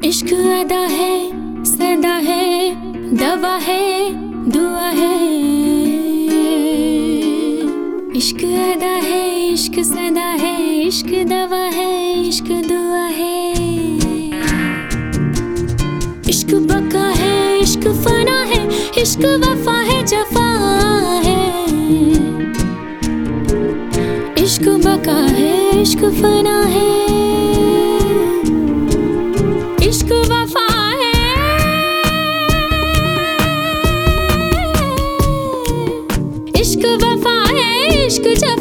अदा है, सदा है, दवा है, दुआ है। इश्क अदा है, इश्क सदा है, इश्क दवा है, इश्क दुआ है। इश्क बका है, इश्क फना है, इश्क वफा है, जफा है। इश्क बका है, इश्क फना है। है इश्क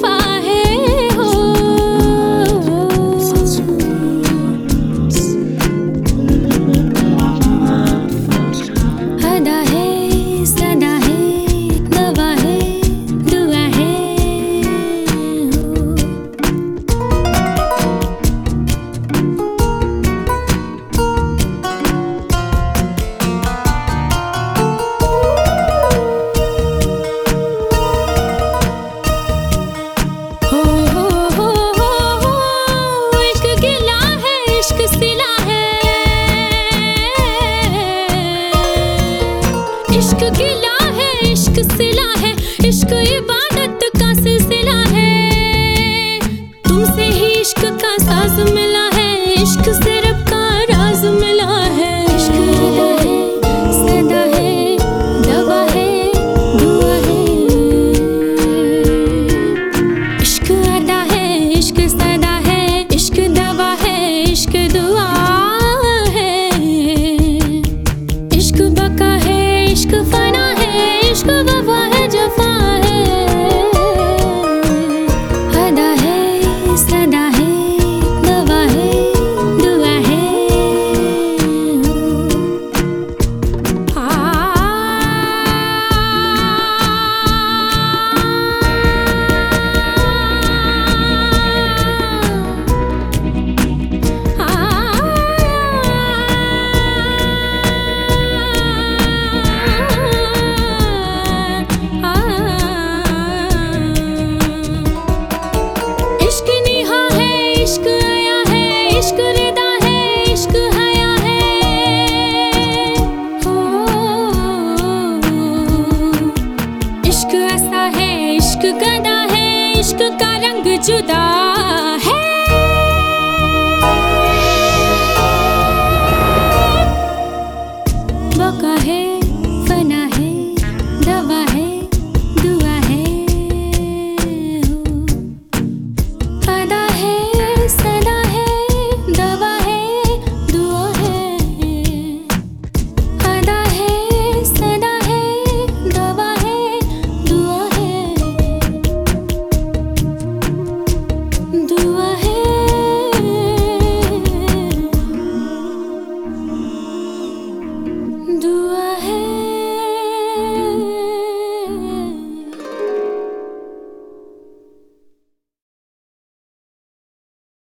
इश्क गिला है, इश्क सिला है, इश्क इबादत का सिलसिला है। तुमसे ही इश्क का साज मिला है, इश्क से इश्क गदा है इश्क का रंग जुदा है